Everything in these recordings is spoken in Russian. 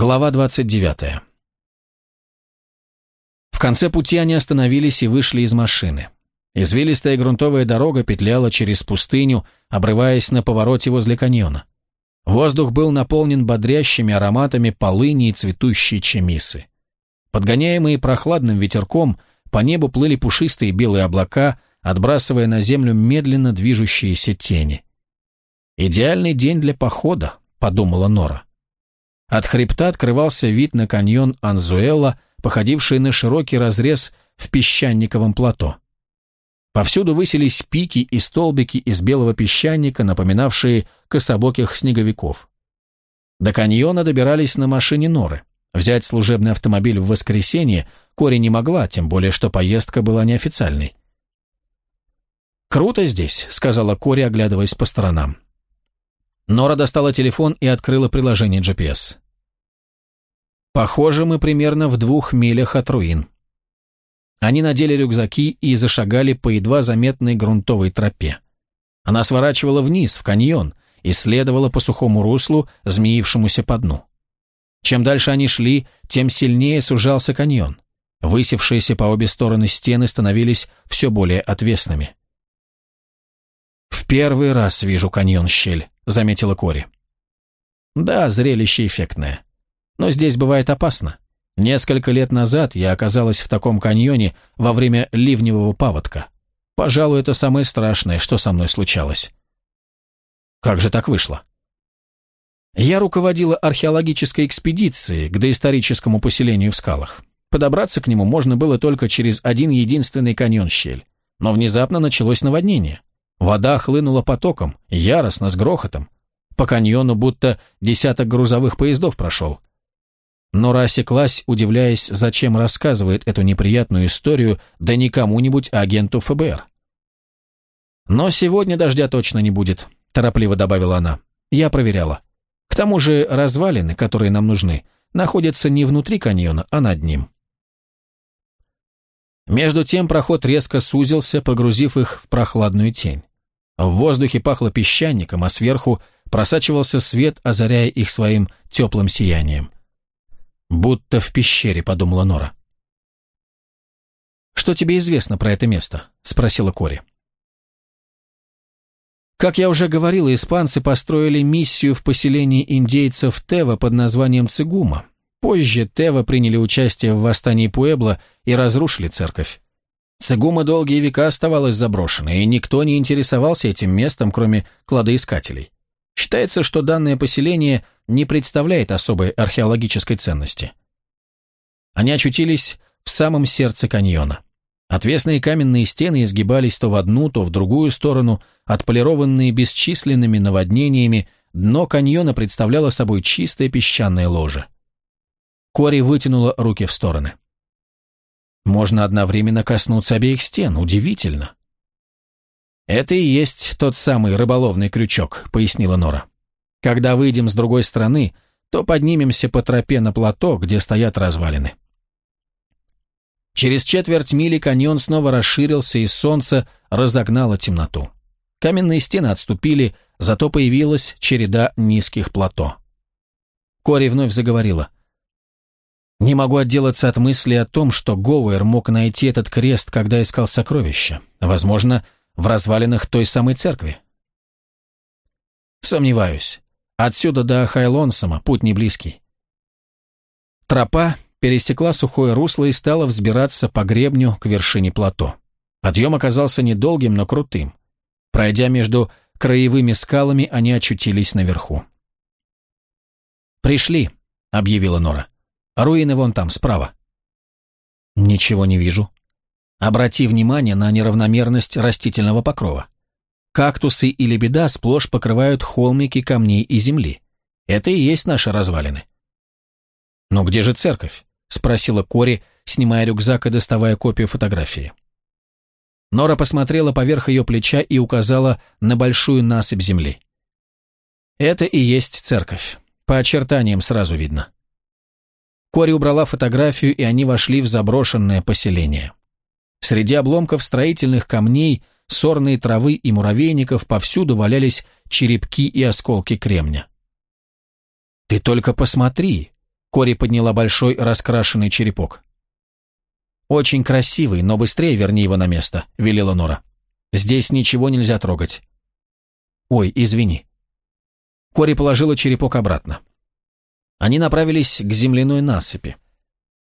Глава 29. В конце пути они остановились и вышли из машины. Извилистая грунтовая дорога петляла через пустыню, обрываясь на повороте возле каньона. Воздух был наполнен бодрящими ароматами полыни и цветущей чемисы. Подгоняемые прохладным ветерком, по небу плыли пушистые белые облака, отбрасывая на землю медленно движущиеся тени. «Идеальный день для похода», — подумала Нора. От хребта открывался вид на каньон Анзуэла, походивший на широкий разрез в песчаниковом плато. Повсюду высились пики и столбики из белого песчаника, напоминавшие кособоких снеговиков. До каньона добирались на машине Норы. Взять служебный автомобиль в воскресенье Кори не могла, тем более, что поездка была неофициальной. «Круто здесь», — сказала Кори, оглядываясь по сторонам. Нора достала телефон и открыла приложение GPS. «Похоже, мы примерно в двух милях от руин». Они надели рюкзаки и зашагали по едва заметной грунтовой тропе. Она сворачивала вниз, в каньон, и следовала по сухому руслу, змеившемуся по дну. Чем дальше они шли, тем сильнее сужался каньон. Высевшиеся по обе стороны стены становились все более отвесными. «В первый раз вижу каньон-щель», — заметила Кори. «Да, зрелище эффектное. Но здесь бывает опасно. Несколько лет назад я оказалась в таком каньоне во время ливневого паводка. Пожалуй, это самое страшное, что со мной случалось». «Как же так вышло?» Я руководила археологической экспедицией к доисторическому поселению в скалах. Подобраться к нему можно было только через один единственный каньон-щель. Но внезапно началось наводнение. Вода хлынула потоком, яростно, с грохотом. По каньону будто десяток грузовых поездов прошел. Нора осеклась, удивляясь, зачем рассказывает эту неприятную историю да не кому-нибудь, а агенту ФБР. «Но сегодня дождя точно не будет», – торопливо добавила она. «Я проверяла. К тому же развалины, которые нам нужны, находятся не внутри каньона, а над ним». Между тем проход резко сузился, погрузив их в прохладную тень. В воздухе пахло песчаником, а сверху просачивался свет, озаряя их своим теплым сиянием. «Будто в пещере», — подумала Нора. «Что тебе известно про это место?» — спросила Кори. Как я уже говорила, испанцы построили миссию в поселении индейцев Тева под названием Цигума. Позже Тева приняли участие в восстании Пуэбла и разрушили церковь. Цигума долгие века оставалась заброшенной, и никто не интересовался этим местом, кроме кладоискателей. Считается, что данное поселение не представляет особой археологической ценности. Они очутились в самом сердце каньона. Отвесные каменные стены изгибались то в одну, то в другую сторону, отполированные бесчисленными наводнениями, дно каньона представляло собой чистое песчаное ложе. Кори вытянула руки в стороны. Можно одновременно коснуться обеих стен. Удивительно. «Это и есть тот самый рыболовный крючок», — пояснила Нора. «Когда выйдем с другой стороны, то поднимемся по тропе на плато, где стоят развалины». Через четверть мили каньон снова расширился, и солнце разогнало темноту. Каменные стены отступили, зато появилась череда низких плато. Кори вновь заговорила. Не могу отделаться от мысли о том, что Гоуэр мог найти этот крест, когда искал сокровища. Возможно, в развалинах той самой церкви. Сомневаюсь. Отсюда до Хайлонсома путь не близкий. Тропа пересекла сухое русло и стала взбираться по гребню к вершине плато. Подъем оказался недолгим, но крутым. Пройдя между краевыми скалами, они очутились наверху. «Пришли», — объявила Нора. Руины вон там, справа». «Ничего не вижу». Обрати внимание на неравномерность растительного покрова. Кактусы и лебеда сплошь покрывают холмики камней и земли. Это и есть наши развалины. «Но где же церковь?» — спросила Кори, снимая рюкзак и доставая копию фотографии. Нора посмотрела поверх ее плеча и указала на большую насыпь земли. «Это и есть церковь. По очертаниям сразу видно». Кори убрала фотографию, и они вошли в заброшенное поселение. Среди обломков строительных камней, сорной травы и муравейников повсюду валялись черепки и осколки кремня. «Ты только посмотри!» Кори подняла большой раскрашенный черепок. «Очень красивый, но быстрее верни его на место», — велела Нора. «Здесь ничего нельзя трогать». «Ой, извини». Кори положила черепок обратно. Они направились к земляной насыпи.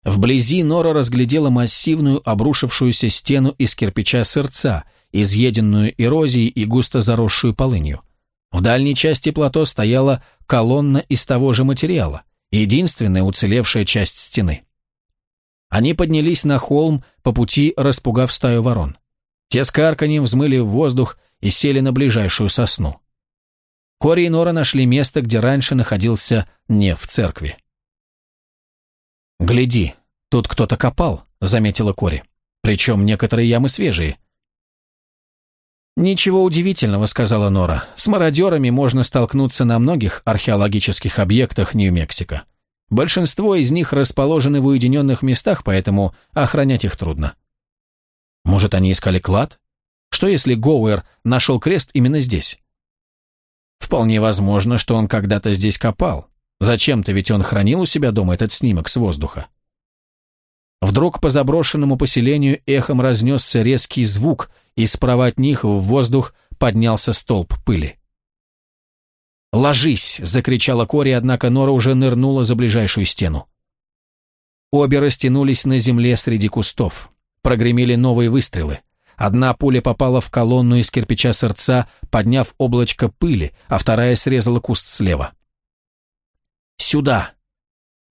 Вблизи Нора разглядела массивную обрушившуюся стену из кирпича сырца, изъеденную эрозией и густо заросшую полынью. В дальней части плато стояла колонна из того же материала, единственная уцелевшая часть стены. Они поднялись на холм, по пути распугав стаю ворон. Те с карканьем взмыли в воздух и сели на ближайшую сосну. Кори и Нора нашли место, где раньше находился не в церкви. «Гляди, тут кто-то копал», — заметила Кори. «Причем некоторые ямы свежие». «Ничего удивительного», — сказала Нора. «С мародерами можно столкнуться на многих археологических объектах Нью-Мексико. Большинство из них расположены в уединенных местах, поэтому охранять их трудно». «Может, они искали клад? Что если Гоуэр нашел крест именно здесь?» «Вполне возможно, что он когда-то здесь копал. Зачем-то ведь он хранил у себя дома этот снимок с воздуха. Вдруг по заброшенному поселению эхом разнесся резкий звук, и справа от них в воздух поднялся столб пыли. «Ложись!» — закричала Кори, однако Нора уже нырнула за ближайшую стену. Обе растянулись на земле среди кустов. Прогремели новые выстрелы. Одна пуля попала в колонну из кирпича сердца, подняв облачко пыли, а вторая срезала куст слева. «Сюда!»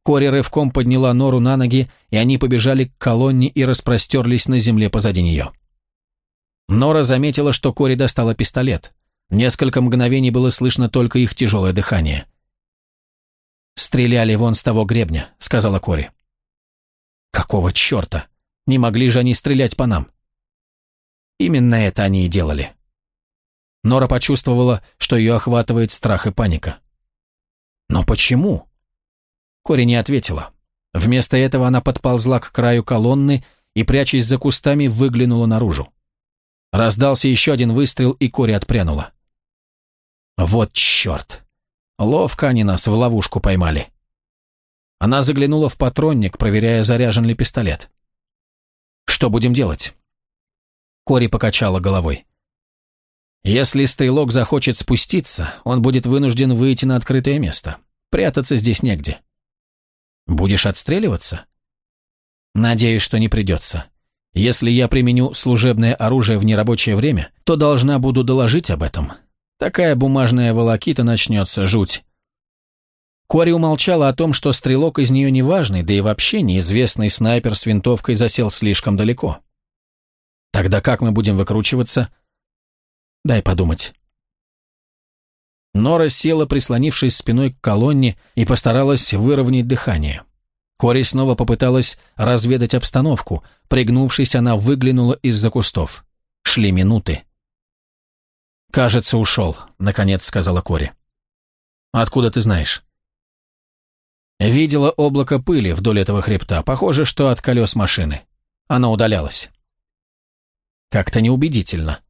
Кори рывком подняла Нору на ноги, и они побежали к колонне и распростерлись на земле позади нее. Нора заметила, что Кори достала пистолет. Несколько мгновений было слышно только их тяжелое дыхание. «Стреляли вон с того гребня», — сказала Кори. «Какого черта? Не могли же они стрелять по нам?» Именно это они и делали. Нора почувствовала, что ее охватывает страх и паника. «Но почему?» Кори не ответила. Вместо этого она подползла к краю колонны и, прячась за кустами, выглянула наружу. Раздался еще один выстрел, и Кори отпрянула. «Вот черт! Ловко они нас в ловушку поймали». Она заглянула в патронник, проверяя, заряжен ли пистолет. «Что будем делать?» Кори покачала головой. Если стрелок захочет спуститься, он будет вынужден выйти на открытое место. Прятаться здесь негде. Будешь отстреливаться? Надеюсь, что не придется. Если я применю служебное оружие в нерабочее время, то должна буду доложить об этом. Такая бумажная волокита начнется, жуть. Кори умолчала о том, что стрелок из нее неважный, да и вообще неизвестный снайпер с винтовкой засел слишком далеко. Тогда как мы будем выкручиваться? Дай подумать. Нора села, прислонившись спиной к колонне, и постаралась выровнять дыхание. Кори снова попыталась разведать обстановку. Пригнувшись, она выглянула из-за кустов. Шли минуты. «Кажется, ушел», — наконец сказала Кори. «Откуда ты знаешь?» Видела облако пыли вдоль этого хребта. Похоже, что от колес машины. Она удалялась. Как-то неубедительно.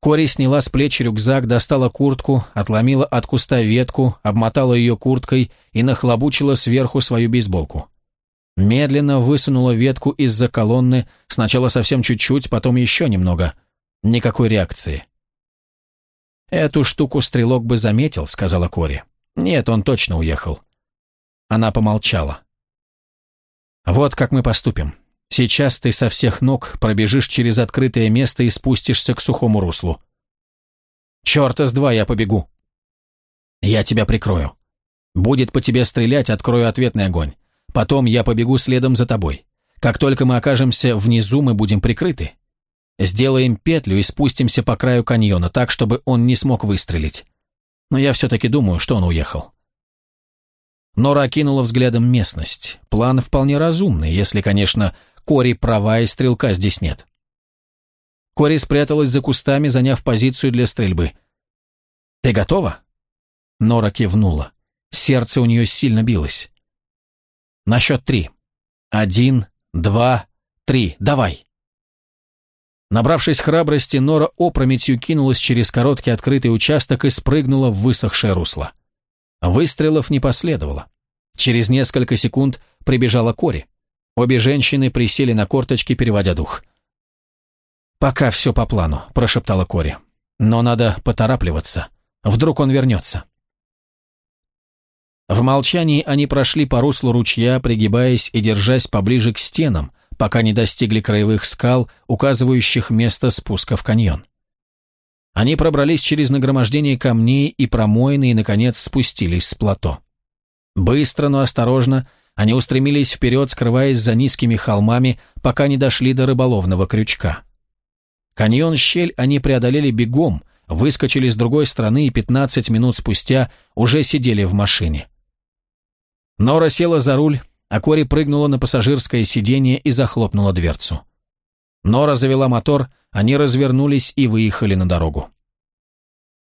Кори сняла с плеч рюкзак, достала куртку, отломила от куста ветку, обмотала ее курткой и нахлобучила сверху свою бейсболку. Медленно высунула ветку из-за колонны, сначала совсем чуть-чуть, потом еще немного. Никакой реакции. «Эту штуку стрелок бы заметил», — сказала Кори. «Нет, он точно уехал». Она помолчала. «Вот как мы поступим. Сейчас ты со всех ног пробежишь через открытое место и спустишься к сухому руслу. Чёрта с два я побегу. Я тебя прикрою. Будет по тебе стрелять, открою ответный огонь. Потом я побегу следом за тобой. Как только мы окажемся внизу, мы будем прикрыты. Сделаем петлю и спустимся по краю каньона так, чтобы он не смог выстрелить. Но я все-таки думаю, что он уехал. Нора окинула взглядом местность. План вполне разумный, если, конечно, Кори права и стрелка здесь нет. Кори спряталась за кустами, заняв позицию для стрельбы. «Ты готова?» Нора кивнула. Сердце у нее сильно билось. «На счет три. Один, два, три. Давай!» Набравшись храбрости, Нора опрометью кинулась через короткий открытый участок и спрыгнула в высохшее русло. Выстрелов не последовало. Через несколько секунд прибежала Кори. Обе женщины присели на корточки, переводя дух. «Пока все по плану», – прошептала Кори. «Но надо поторапливаться. Вдруг он вернется». В молчании они прошли по руслу ручья, пригибаясь и держась поближе к стенам, пока не достигли краевых скал, указывающих место спуска в каньон. Они пробрались через нагромождение камней и промоины и, наконец, спустились с плато. Быстро, но осторожно, они устремились вперед, скрываясь за низкими холмами, пока не дошли до рыболовного крючка. Каньон-щель они преодолели бегом, выскочили с другой стороны и 15 минут спустя уже сидели в машине. Нора села за руль, а Кори прыгнула на пассажирское сиденье и захлопнула дверцу. Нора завела мотор, они развернулись и выехали на дорогу.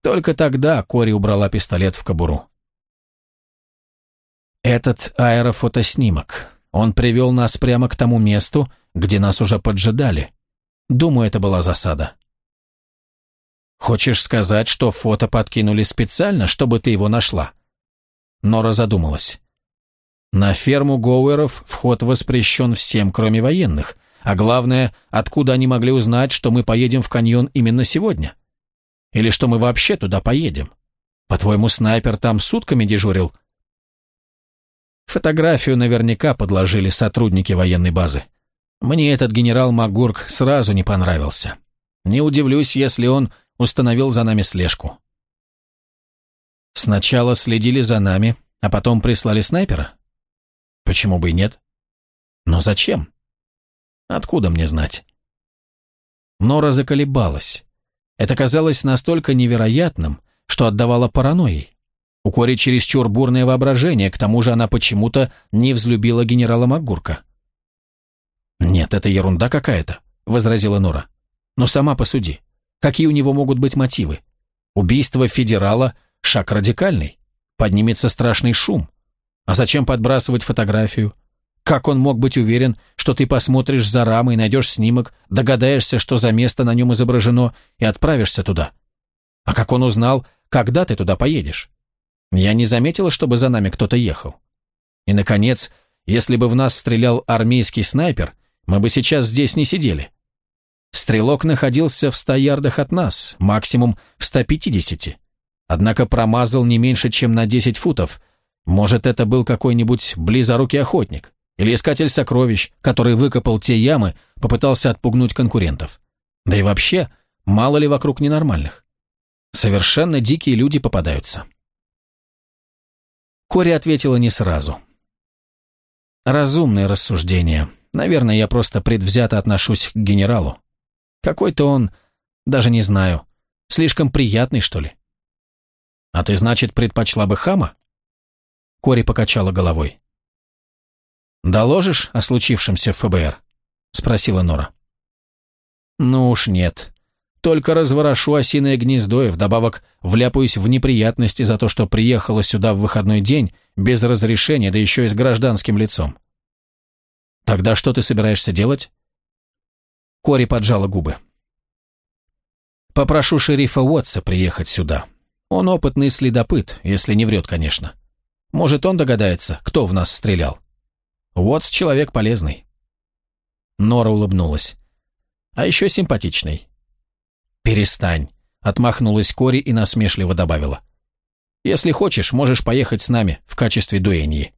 Только тогда Кори убрала пистолет в кобуру. Этот аэрофотоснимок. Он привел нас прямо к тому месту, где нас уже поджидали. Думаю, это была засада. Хочешь сказать, что фото подкинули специально, чтобы ты его нашла? Нора задумалась. На ферму Гоуэров вход воспрещен всем, кроме военных. А главное, откуда они могли узнать, что мы поедем в каньон именно сегодня? Или что мы вообще туда поедем? По-твоему, снайпер там сутками дежурил? Фотографию наверняка подложили сотрудники военной базы. Мне этот генерал Магурк сразу не понравился. Не удивлюсь, если он установил за нами слежку. Сначала следили за нами, а потом прислали снайпера? Почему бы и нет? Но зачем? Откуда мне знать? Нора заколебалась. Это казалось настолько невероятным, что отдавало паранойей. У Кори чересчур бурное воображение, к тому же она почему-то не взлюбила генерала Макгурка. «Нет, это ерунда какая-то», — возразила Нора. «Но сама посуди. Какие у него могут быть мотивы? Убийство федерала — шаг радикальный. Поднимется страшный шум. А зачем подбрасывать фотографию? Как он мог быть уверен, что ты посмотришь за рамой, найдешь снимок, догадаешься, что за место на нем изображено, и отправишься туда? А как он узнал, когда ты туда поедешь? Я не заметила, чтобы за нами кто-то ехал. И, наконец, если бы в нас стрелял армейский снайпер, мы бы сейчас здесь не сидели. Стрелок находился в ста ярдах от нас, максимум в 150. Однако промазал не меньше, чем на 10 футов, может, это был какой-нибудь близорукий охотник или искатель сокровищ, который выкопал те ямы, попытался отпугнуть конкурентов. Да и вообще, мало ли вокруг ненормальных. Совершенно дикие люди попадаются. Кори ответила не сразу. Разумное рассуждение. Наверное, я просто предвзято отношусь к генералу. Какой-то он, даже не знаю, слишком приятный, что ли. А ты, значит, предпочла бы хама? Кори покачала головой. «Доложишь о случившемся в ФБР?» — спросила Нора. «Ну уж нет. Только разворошу осиное гнездо и вдобавок вляпаюсь в неприятности за то, что приехала сюда в выходной день без разрешения, да еще и с гражданским лицом». «Тогда что ты собираешься делать?» Кори поджала губы. «Попрошу шерифа Уотса приехать сюда. Он опытный следопыт, если не врет, конечно. Может, он догадается, кто в нас стрелял. Уотс человек полезный. Нора улыбнулась. А еще симпатичный. Перестань, отмахнулась Кори и насмешливо добавила. Если хочешь, можешь поехать с нами в качестве дуэньи.